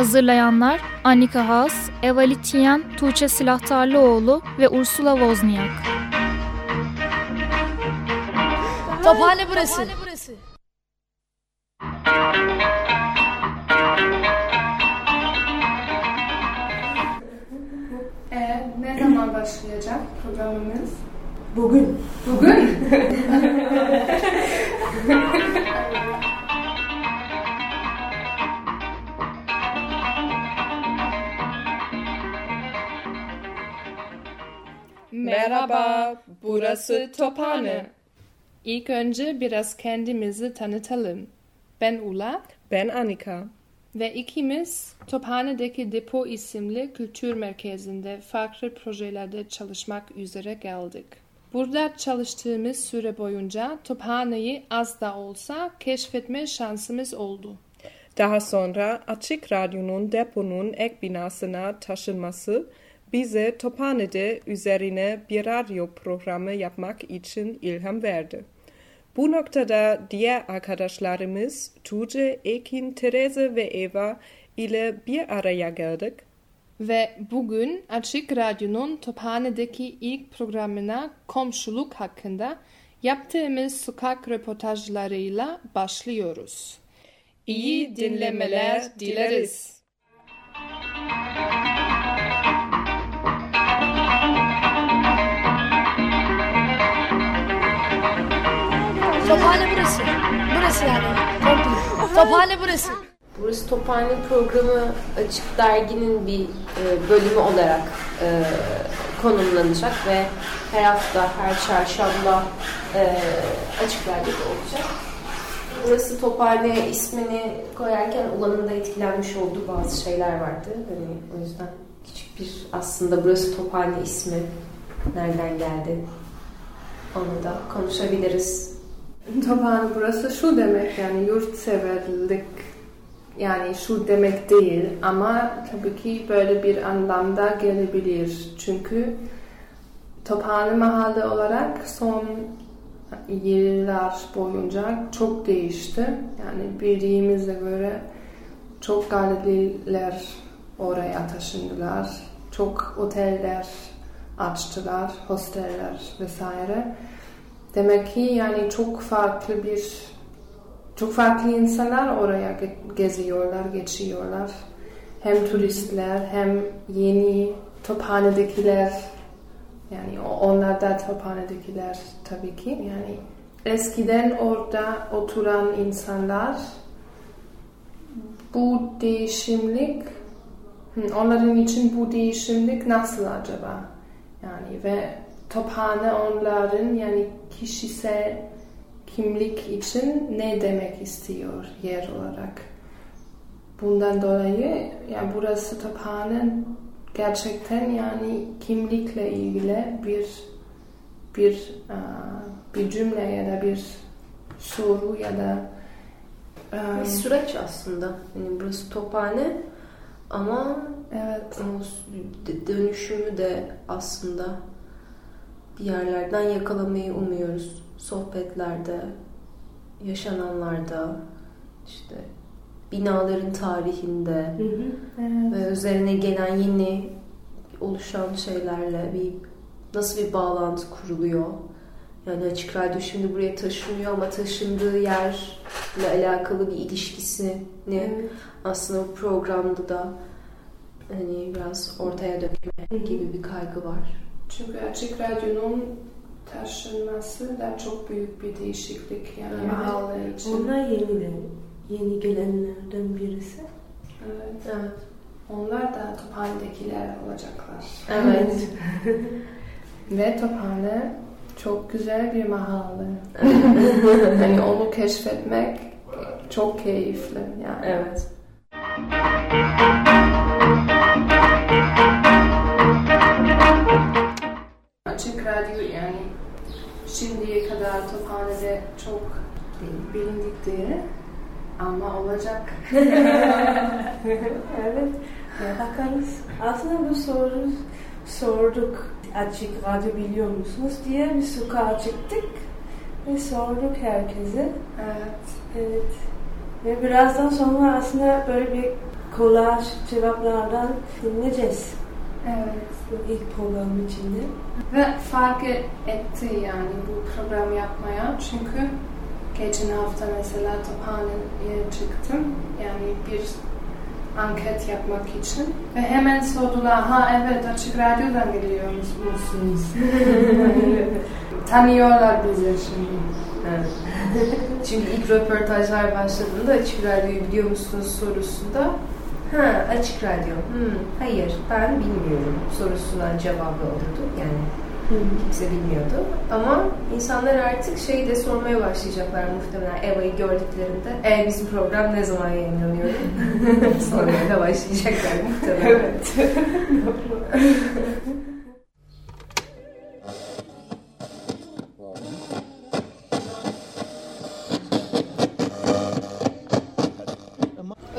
Hazırlayanlar Annika Haas, Eva Lityen, Tuğçe Silahtarlıoğlu ve Ursula Wozniak. Tophane burası. Ee, ne zaman başlayacak programımız? Bugün. Bugün? Merhaba, burası Tophane. İlk önce biraz kendimizi tanıtalım. Ben Ula Ben Annika. ve ikimiz Tophane'deki Depo isimli kültür merkezinde farklı projelerde çalışmak üzere geldik. Burada çalıştığımız süre boyunca Tophane'yi az da olsa keşfetme şansımız oldu. Daha sonra Açık Radyo'nun deponun ek binasına taşınması bize Tophane'de üzerine bir radyo programı yapmak için ilham verdi. Bu noktada diğer arkadaşlarımız Tuğçe, Ekin, Tereze ve Eva ile bir araya geldik. Ve bugün Açık Radyo'nun Tophane'deki ilk programına komşuluk hakkında yaptığımız sokak röportajlarıyla başlıyoruz. İyi dinlemeler dileriz. Tophane burası. Burası yani. Komple. Tophane burası. Burası Tophane programı Açık Dergi'nin bir e, bölümü olarak e, konumlanacak ve her hafta, her çarşamba e, Açık Dergi'de olacak. Burası Tophane ismini koyarken Ulan'ın da etkilenmiş olduğu bazı şeyler vardı. Hani o yüzden küçük bir aslında burası Tophane ismi nereden geldi onu da konuşabiliriz. Tophane burası şu demek yani yurtseverlik yani şu demek değil ama tabii ki böyle bir anlamda gelebilir. Çünkü Tophane mahalle olarak son yıllar boyunca çok değişti. Yani bildiğimize göre çok galeriler oraya taşındılar. Çok oteller açtılar, hosteller vesaire. Demek ki yani çok farklı bir çok farklı insanlar oraya ge- geziyorlar, geçiyorlar. Hem turistler hem yeni tophanedekiler yani onlar da tophanedekiler tabii ki. Yani eskiden orada oturan insanlar bu değişimlik onların için bu değişimlik nasıl acaba? Yani ve tophane onların yani kişisel kimlik için ne demek istiyor yer olarak. Bundan dolayı yani burası tophane gerçekten yani kimlikle ilgili bir bir e, bir cümle ya da bir soru ya da e, Bir süreç aslında. Yani burası Tophane ama evet dönüşümü de aslında bir yerlerden yakalamayı umuyoruz. Sohbetlerde, yaşananlarda, işte binaların tarihinde ve üzerine gelen yeni oluşan şeylerle bir nasıl bir bağlantı kuruluyor. Yani Açık Radyo şimdi buraya taşınıyor ama taşındığı yerle alakalı bir ilişkisini aslında bu programda da hani biraz ortaya dökme gibi bir kaygı var. Çünkü Açık Radyo'nun taşınması da çok büyük bir değişiklik yani Evet. mahalle için. Onlar yeniden, yeni gelenlerden birisi. Evet. Evet. Onlar da Tophane'dekiler olacaklar. Evet. Ve Tophane çok güzel bir mahalle. hani onu keşfetmek çok keyifli yani. evet. Açık Radyo yani şimdiye kadar Tophane'de çok bilindik değil ama olacak. evet. Bakarız. Aslında bu soru sorduk. Açık radyo biliyor musunuz diye bir sokağa çıktık ve sorduk herkese. Evet. Evet. Ve birazdan sonra aslında böyle bir kolaj cevaplardan dinleyeceğiz. Evet. Bu ilk program içinde. Ve fark etti yani bu program yapmaya çünkü geçen hafta mesela Tophane'ye çıktım yani bir anket yapmak için ve hemen sordular ha evet açık radyodan geliyor musunuz? Tanıyorlar bizi şimdi. Evet. Çünkü ilk röportajlar başladığında açık radyoyu biliyor musunuz sorusunda ha açık radyo. Hmm, hayır ben bilmiyorum sorusundan cevabı olurdu. Yani kimse bilmiyordu. Ama insanlar artık şey de sormaya başlayacaklar muhtemelen. Eva'yı gördüklerinde e bizim program ne zaman yayınlanıyor? Sormaya da başlayacaklar muhtemelen. Evet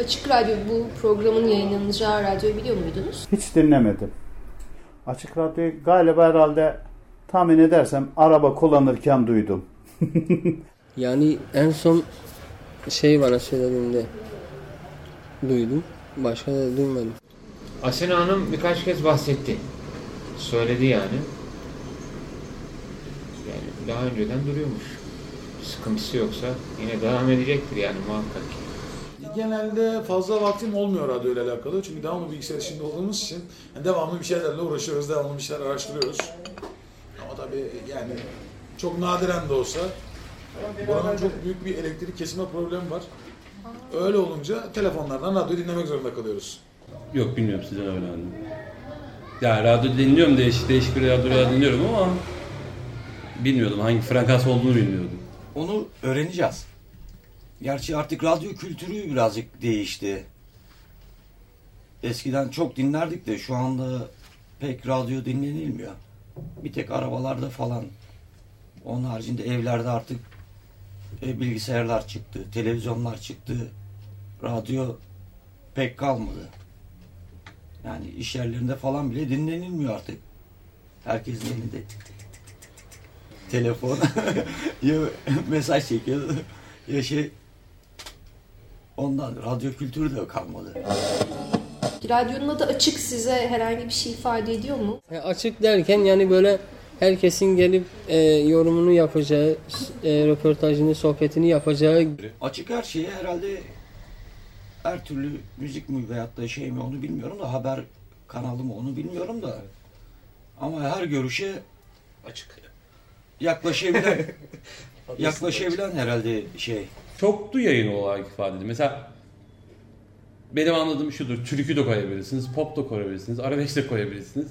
Açık Radyo bu programın yayınlanacağı radyoyu biliyor muydunuz? Hiç dinlemedim. Açık radyoyu galiba herhalde tahmin edersem araba kullanırken duydum. Yani en son şey bana söylediğinde duydum. Başka da duymadım. Asena Hanım birkaç kez bahsetti. Söyledi yani. Yani daha önceden duruyormuş. Sıkıntısı yoksa yine devam edecektir yani muhakkak ki. Genelde fazla vaktim olmuyor radyo ile alakalı. Çünkü devamlı bilgisayar içinde olduğumuz için yani devamlı bir şeylerle uğraşıyoruz, devamlı bir şeyler araştırıyoruz. Ama tabii yani çok nadiren de olsa buranın çok büyük bir elektrik kesme problemi var. Öyle olunca telefonlardan radyo dinlemek zorunda kalıyoruz. Yok bilmiyorum sizden öğrendim. Ya radyo dinliyorum değişik değişik bir radyolar dinliyorum ama bilmiyordum hangi frekans olduğunu bilmiyordum. Onu öğreneceğiz. Gerçi artık radyo kültürü birazcık değişti. Eskiden çok dinlerdik de şu anda pek radyo dinlenilmiyor. Bir tek arabalarda falan. Onun haricinde evlerde artık e, bilgisayarlar çıktı, televizyonlar çıktı. Radyo pek kalmadı. Yani iş yerlerinde falan bile dinlenilmiyor artık. Herkesin elinde telefon ya mesaj çekiyor ya şey ondan radyo kültürü de kalmadı. Radyonun adı açık size herhangi bir şey ifade ediyor mu? Ya açık derken yani böyle herkesin gelip e, yorumunu yapacağı, e, röportajını, sohbetini yapacağı Açık her şeye herhalde her türlü müzik mi veyahut da şey mi onu bilmiyorum da haber kanalı mı onu bilmiyorum da ama her görüşe Açık. yaklaşabilen yaklaşabilen herhalde şey. Çoklu yayın olarak ifade edilir. Mesela benim anladığım şudur. Türkü de koyabilirsiniz, pop da koyabilirsiniz, arabesk de koyabilirsiniz.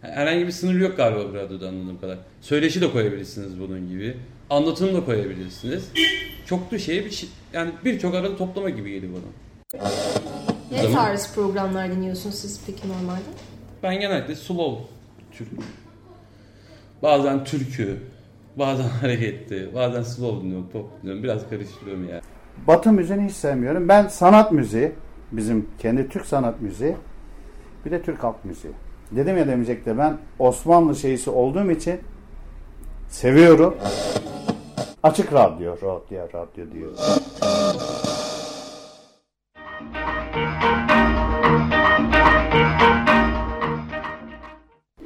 Herhangi bir sınır yok galiba bu radyoda anladığım kadar. Söyleşi de koyabilirsiniz bunun gibi. Anlatım da koyabilirsiniz. Çoklu şey bir şey, yani birçok arada toplama gibi geliyor bana. Ne Zaman- tarz programlar dinliyorsunuz siz peki normalde? Ben genellikle slow türkü. Bazen türkü, bazen hareketli, bazen slow dinliyorum, pop dinliyorum. Biraz karıştırıyorum yani. Batı müziğini hiç sevmiyorum. Ben sanat müziği, bizim kendi Türk sanat müziği, bir de Türk halk müziği. Dedim ya demeyecekti ben Osmanlı şeysi olduğum için seviyorum. Açık radyo, radyo, radyo diyor.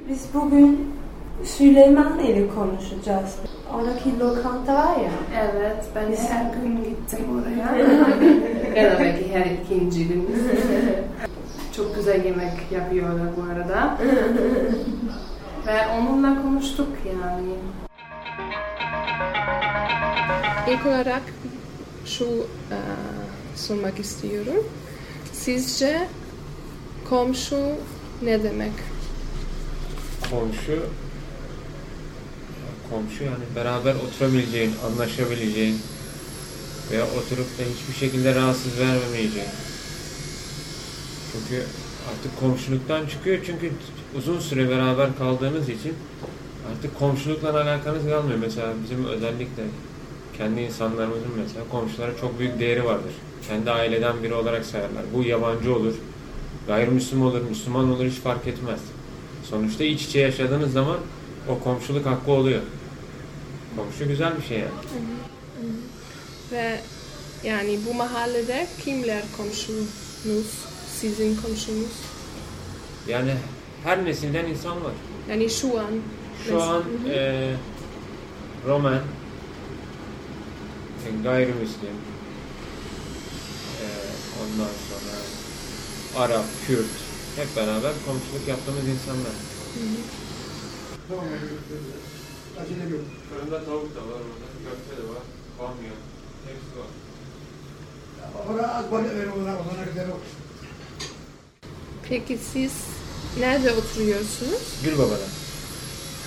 Biz bugün Süleyman ile konuşacağız. Oradaki lokanta var ya. Evet, ben her gün gittim oraya. ya da belki her ikinci gün. Çok güzel yemek yapıyorlar bu arada. Ve onunla konuştuk yani. İlk olarak şu e, sormak istiyorum. Sizce komşu ne demek? Komşu komşu yani beraber oturabileceğin, anlaşabileceğin veya oturup da hiçbir şekilde rahatsız vermemeyeceğin. Çünkü artık komşuluktan çıkıyor çünkü uzun süre beraber kaldığınız için artık komşulukla alakanız kalmıyor. Mesela bizim özellikle kendi insanlarımızın mesela komşulara çok büyük değeri vardır. Kendi aileden biri olarak sayarlar. Bu yabancı olur, gayrimüslim olur, Müslüman olur hiç fark etmez. Sonuçta iç içe yaşadığınız zaman o komşuluk hakkı oluyor. Komşu güzel bir şey yani. Ve yani bu mahallede kimler komşunuz sizin komşunuz? Yani her nesilden insan var. Yani şu an. Şu Mes- an Hı hı. e, Roman, e, gayrimüslim, e, ondan sonra Arap, Kürt hep beraber komşuluk yaptığımız insanlar. Fırında tavuk da var, orada köfte de var, bamya, hepsi var. Peki siz nerede oturuyorsunuz? Gülbaba'da.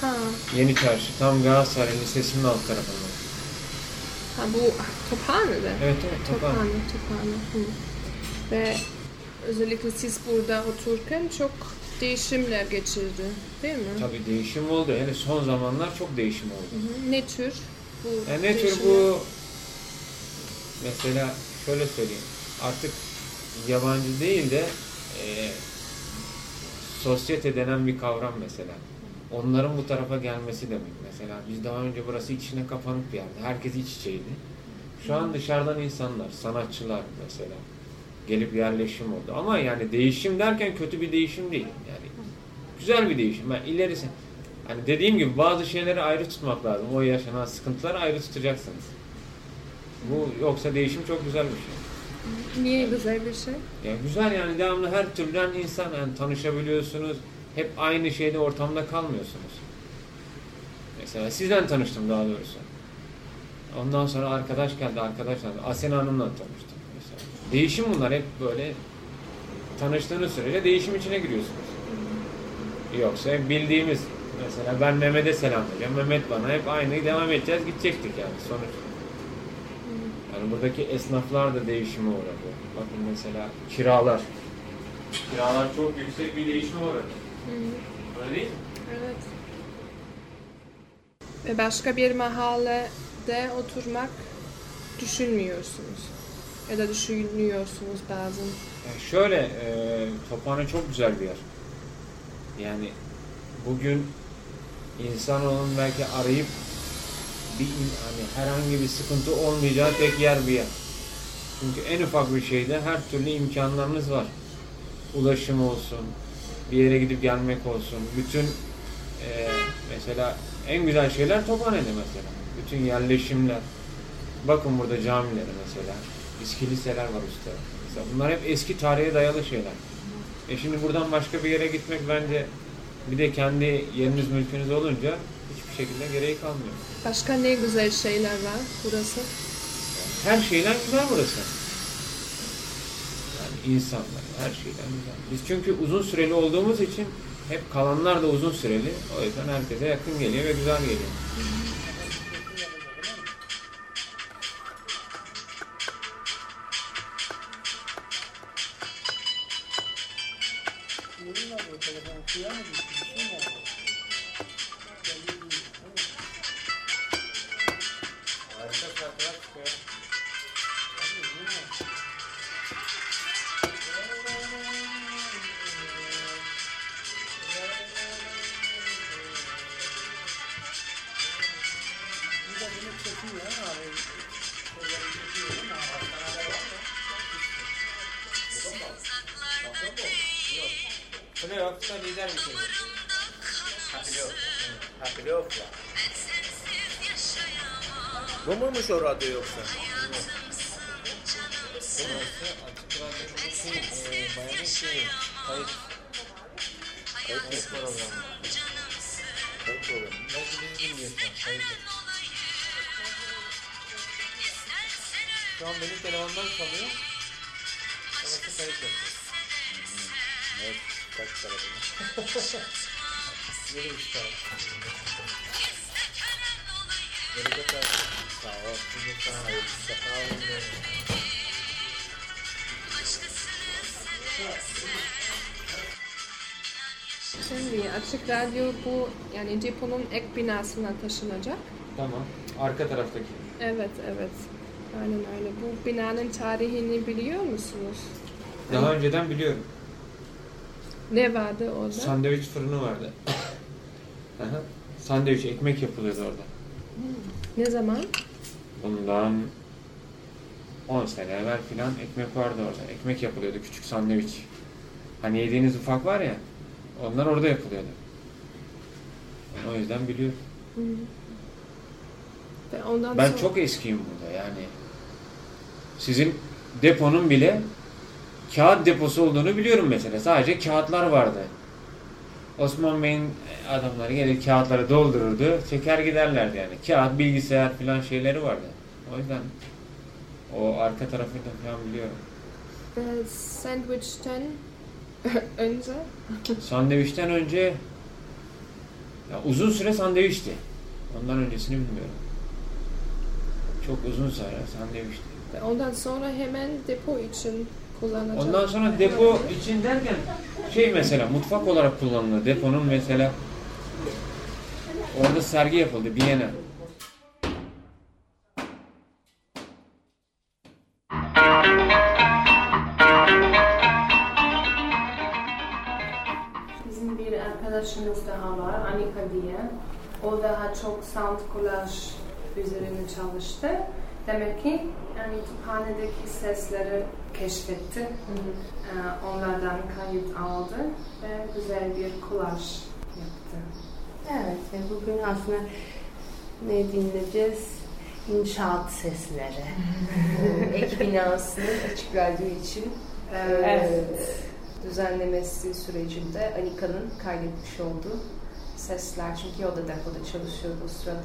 Ha, Yeni Çarşı, tam Galatasaray Lisesi'nin alt tarafında. ha bu Tophane'de. Evet, evet, Tophane. Tophane, Tophane. Hı. Ve özellikle siz burada otururken çok değişimler geçirdi, değil mi? Tabii değişim oldu. Hele son zamanlar çok değişim oldu. Hı hı. Ne tür bu Yani ne tür bu mesela şöyle söyleyeyim artık yabancı değil de e, sosyete denen bir kavram mesela. Onların bu tarafa gelmesi demek mesela. Biz daha önce burası içine kapanık bir yerdi. Herkes iç içeydi. Şu an dışarıdan insanlar, sanatçılar mesela gelip yerleşim oldu. Ama yani değişim derken kötü bir değişim değil. Yani güzel bir değişim. Ben ilerisi hani dediğim gibi bazı şeyleri ayrı tutmak lazım. O yaşanan sıkıntıları ayrı tutacaksınız. Bu yoksa değişim çok güzel bir şey. Niye güzel bir şey? Yani güzel yani devamlı her türden insan yani tanışabiliyorsunuz. Hep aynı şeyde ortamda kalmıyorsunuz. Mesela sizden tanıştım daha doğrusu. Ondan sonra arkadaş geldi, arkadaşlar. Asena Hanım'la tanıştım. Değişim bunlar hep böyle tanıştığınız sürece değişim içine giriyorsunuz. Yoksa hep bildiğimiz mesela ben Mehmet'e selam vereceğim. Mehmet bana hep aynı devam edeceğiz gidecektik yani sonuç. Yani buradaki esnaflar da değişime uğradı. Bakın mesela kiralar. Kiralar çok yüksek bir değişime uğradı. Öyle değil mi? Evet. Ve başka bir mahallede oturmak düşünmüyorsunuz. Ya da düşünüyorsunuz bazen. Yani şöyle, e, Tophane çok güzel bir yer. Yani bugün insanoğlunun belki arayıp bir hani herhangi bir sıkıntı olmayacağı tek yer bir yer. Çünkü en ufak bir şeyde her türlü imkanlarınız var. Ulaşım olsun, bir yere gidip gelmek olsun. Bütün e, mesela en güzel şeyler Tophane'de mesela. Bütün yerleşimler. Bakın burada camileri mesela. Biz kiliseler var üstte. Mesela bunlar hep eski tarihe dayalı şeyler. E şimdi buradan başka bir yere gitmek bence bir de kendi yeriniz mülkünüz olunca hiçbir şekilde gereği kalmıyor. Başka ne güzel şeyler var burası? Her şeyden güzel burası. Yani insanlar, her şeyden güzel. Biz çünkü uzun süreli olduğumuz için hep kalanlar da uzun süreli. O yüzden herkese yakın geliyor ve güzel geliyor. Bu Muymuş o radyo yoksa? kayıt. Kayıt mı? programı. Kayıt programı. Şu an, kayıt. Şu an benim telefondan çalıyor. Sonrası kayıt yapıyor. Evet, kaç telefonu? Yeni bir şey. Gelecek abi. Şimdi açık radyo bu yani deponun ek binasına taşınacak. Tamam. Arka taraftaki. Evet, evet. Aynen öyle. Bu binanın tarihini biliyor musunuz? Daha önceden biliyorum. Ne vardı orada? Sandviç fırını vardı. Aha. Sandviç, ekmek yapılıyordu orada. ne zaman? Bundan 10 sene evvel filan ekmek vardı orada. Ekmek yapılıyordu küçük sandviç. Hani yediğiniz ufak var ya onlar orada yapılıyordu. Ben o yüzden biliyorum. Ve ondan Ben sonra- çok eskiyim burada yani. Sizin deponun bile kağıt deposu olduğunu biliyorum mesela. Sadece kağıtlar vardı. Osman Bey'in adamları gelir kağıtları doldururdu. Çeker giderlerdi yani. Kağıt, bilgisayar falan şeyleri vardı. O yüzden o arka tarafını da falan biliyorum. Ve sandwich'ten önce Sandviçten önce ya uzun süre sandviçti. Ondan öncesini bilmiyorum. Çok uzun süre sandviçti. ve ondan sonra hemen depo için kullanacağım. Ondan sonra depo için derken şey mesela mutfak olarak kullanılıyor. Deponun mesela orada sergi yapıldı Viyana. O daha çok sound collage üzerine çalıştı. Demek ki yani kütüphanedeki sesleri keşfetti. Ee, onlardan kayıt aldı ve güzel bir kolaj yaptı. Evet ve bugün aslında ne dinleyeceğiz? İnşaat sesleri. Ek binasının açık radyo için Evet. düzenlemesi sürecinde Anika'nın kaydetmiş olduğu sesler. Çünkü o da depoda çalışıyordu o sırada.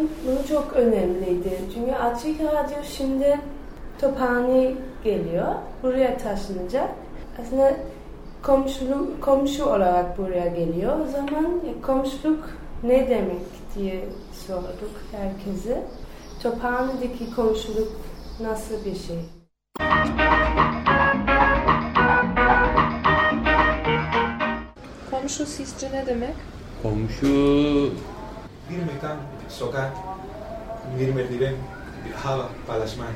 Bu çok önemliydi. Çünkü Açık Radyo şimdi Tophane geliyor. Buraya taşınacak. Aslında komşu, komşu olarak buraya geliyor. O zaman e, komşuluk ne demek diye sorduk herkese. Tophane'deki komşuluk nasıl bir şey? Komşu sizce ne demek? Komşu Bir mekan, sokak, bir merdiven, bir hava paylaşmayı,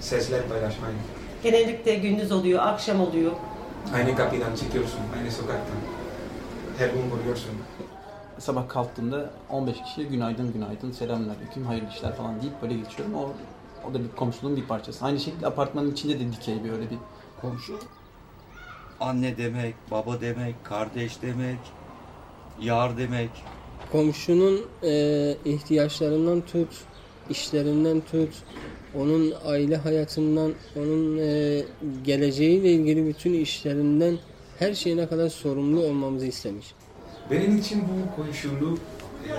sesler paylaşmayı. Genellikle gündüz oluyor, akşam oluyor. Aynı kapıdan çıkıyorsun, aynı sokaktan. Her gün görüyorsun. Sabah kalktığımda 15 kişiye günaydın günaydın selamünaleyküm hayırlı işler falan deyip böyle geçiyorum. O, o da bir komşuluğun bir parçası. Aynı şekilde apartmanın içinde de dikey bir öyle bir Komşu anne demek, baba demek, kardeş demek, yar demek. Komşunun e, ihtiyaçlarından tut, işlerinden tut, onun aile hayatından, onun e, geleceğiyle ilgili bütün işlerinden her şeyine kadar sorumlu olmamızı istemiş. Benim için bu komşuluk e,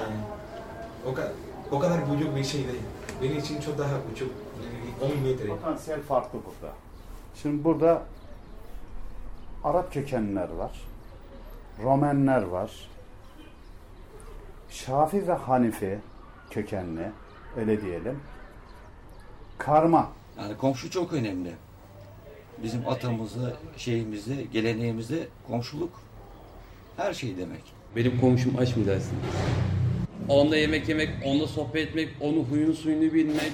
O kadar, o kadar büyük bir şey değil. Benim için çok daha küçük. Yani 10 metre. Potansiyel farklı burada. Şimdi burada Arap kökenler var. Romenler var. Şafi ve Hanifi kökenli öyle diyelim. Karma. Yani komşu çok önemli. Bizim atamızda, şeyimizde, geleneğimizde komşuluk her şey demek. Benim komşum aç mı dersin? Onunla yemek yemek, onunla sohbet etmek, onun huyunu suyunu bilmek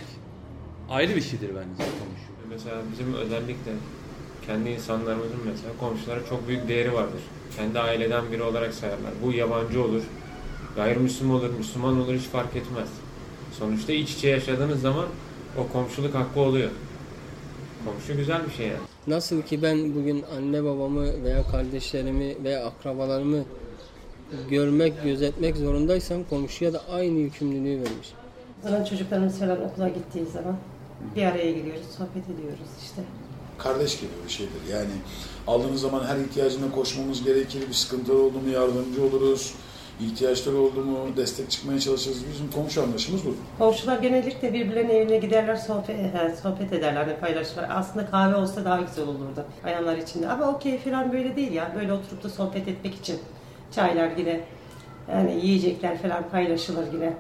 ayrı bir şeydir bence komşu. Mesela bizim özellikle kendi insanlarımızın mesela komşulara çok büyük değeri vardır. Kendi aileden biri olarak sayarlar. Bu yabancı olur, gayrimüslim olur, Müslüman olur hiç fark etmez. Sonuçta iç içe yaşadığınız zaman o komşuluk hakkı oluyor. Komşu güzel bir şey yani. Nasıl ki ben bugün anne babamı veya kardeşlerimi veya akrabalarımı görmek, gözetmek zorundaysam komşuya da aynı yükümlülüğü vermiş. Zaman çocuklarımız falan okula gittiği zaman bir araya geliyoruz, sohbet ediyoruz işte. Kardeş gibi bir şeydir. Yani aldığımız zaman her ihtiyacına koşmamız gerekir. Bir sıkıntı oldu mu yardımcı oluruz. İhtiyaçları oldu mu destek çıkmaya çalışırız. Bizim komşu anlaşımız bu. Komşular genellikle birbirlerinin evine giderler, sohbet, he, sohbet ederler, hani paylaşırlar. Aslında kahve olsa daha güzel olurdu bayanlar içinde. Ama okey falan böyle değil ya. Böyle oturup da sohbet etmek için çaylar yine, yani yiyecekler falan paylaşılır yine.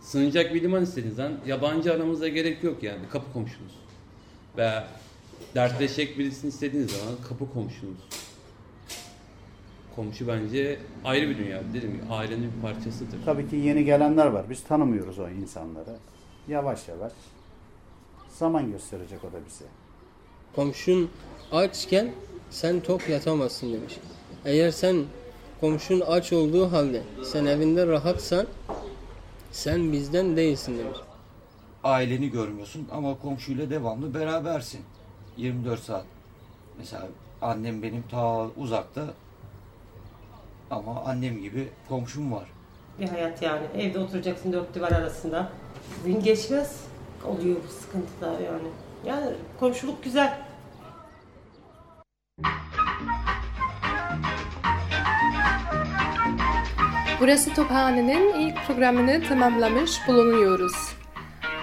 Sığınacak bir liman istediğiniz zaman yabancı aramızda gerek yok yani. Kapı komşunuz. Veya dertleşecek birisini istediğiniz zaman kapı komşunuz. Komşu bence ayrı bir dünya. Dedim gibi ailenin bir parçasıdır. Tabii ki yeni gelenler var. Biz tanımıyoruz o insanları. Yavaş yavaş zaman gösterecek o da bize. Komşun açken sen tok yatamazsın demiş. Eğer sen komşun aç olduğu halde sen evinde rahatsan sen bizden değilsin demiş. Aileni görmüyorsun ama komşuyla devamlı berabersin. 24 saat. Mesela annem benim ta uzakta ama annem gibi komşum var. Bir hayat yani. Evde oturacaksın dört duvar arasında. Gün geçmez. Oluyor bu sıkıntılar yani. Yani komşuluk güzel. Burası Tophane'nin ilk programını tamamlamış bulunuyoruz.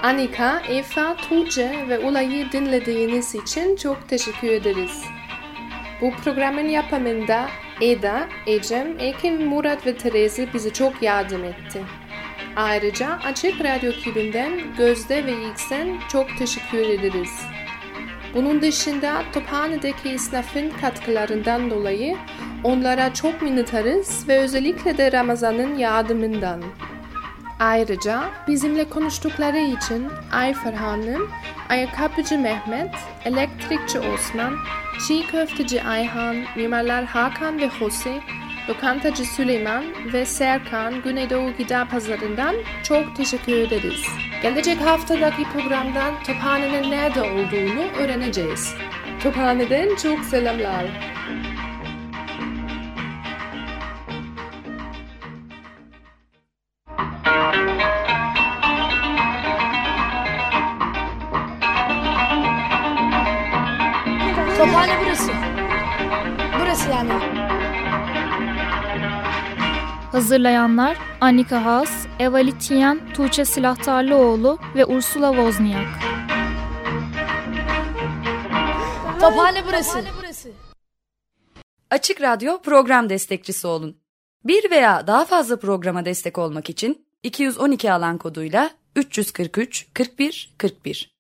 Anika, Eva, Tuğçe ve Ulay'ı dinlediğiniz için çok teşekkür ederiz. Bu programın yapımında Eda, Ecem, Ekin, Murat ve Terezi bize çok yardım etti. Ayrıca Açık Radyo ekibinden Gözde ve Yiksen çok teşekkür ederiz. Bunun dışında Tophane'deki esnafın katkılarından dolayı onlara çok minnettarız ve özellikle de Ramazan'ın yardımından. Ayrıca bizimle konuştukları için Ayfer Hanım, Ayakkabıcı Mehmet, Elektrikçi Osman, Çiğ Köfteci Ayhan, Mimarlar Hakan ve Jose, Lokantacı Süleyman ve Serkan Güneydoğu Gıda Pazarı'ndan çok teşekkür ederiz. Gelecek haftadaki programdan Tophane'nin nerede olduğunu öğreneceğiz. Tophane'den çok selamlar. Hazırlayanlar Annika Haas, Eva Lityen, Tuğçe Silahtarlıoğlu ve Ursula Wozniak. Tophane burası. Açık Radyo program destekçisi olun. Bir veya daha fazla programa destek olmak için 212 alan koduyla 343 41 41